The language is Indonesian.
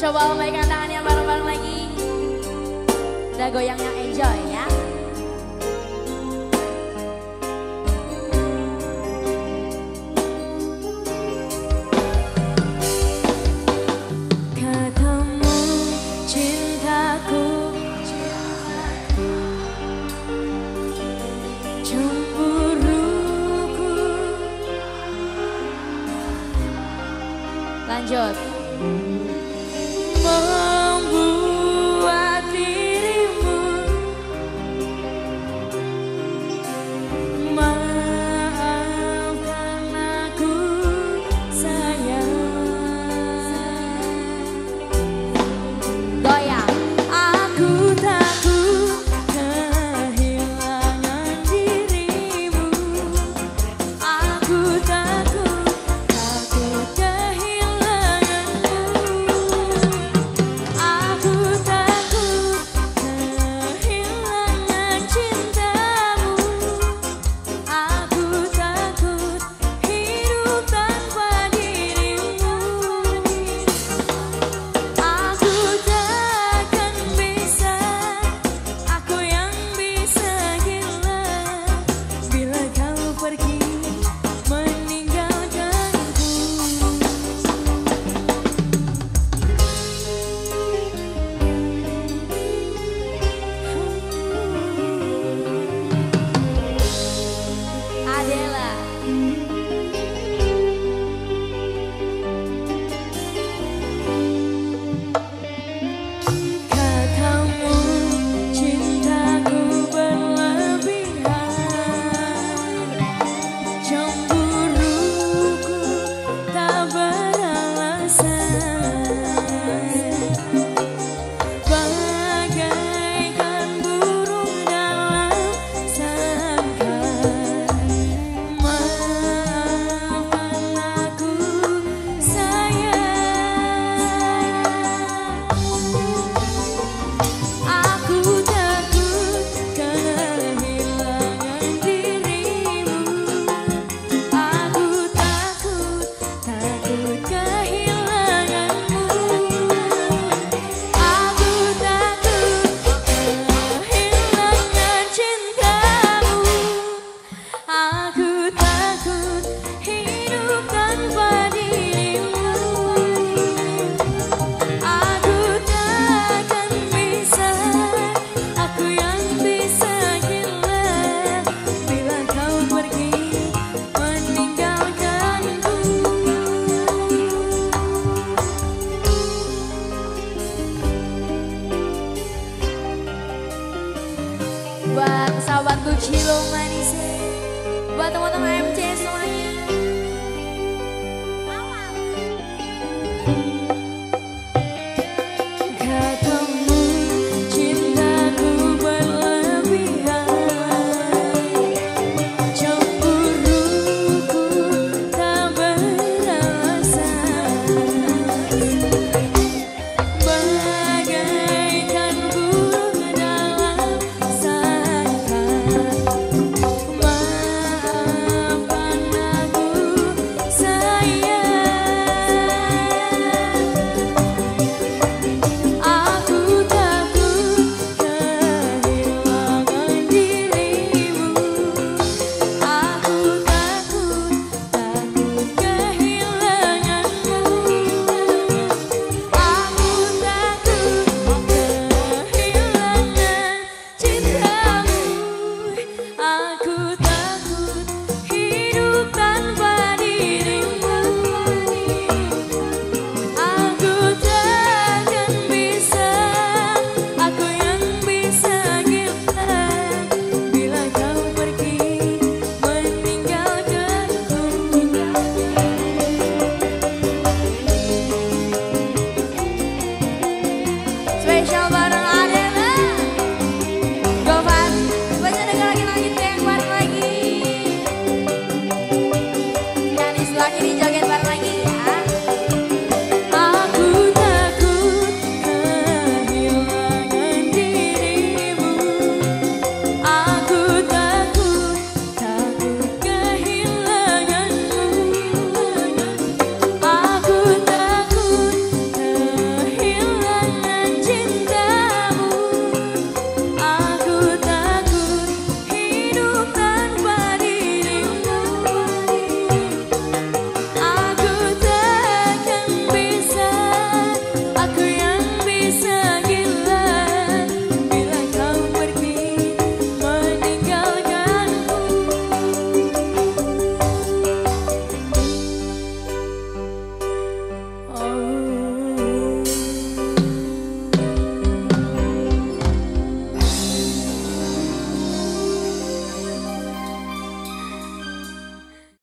Coba lambaikan tangannya bareng-bareng lagi. Udah yang enjoy ya. lanjut love. aku cilong manisnya buat teman-teman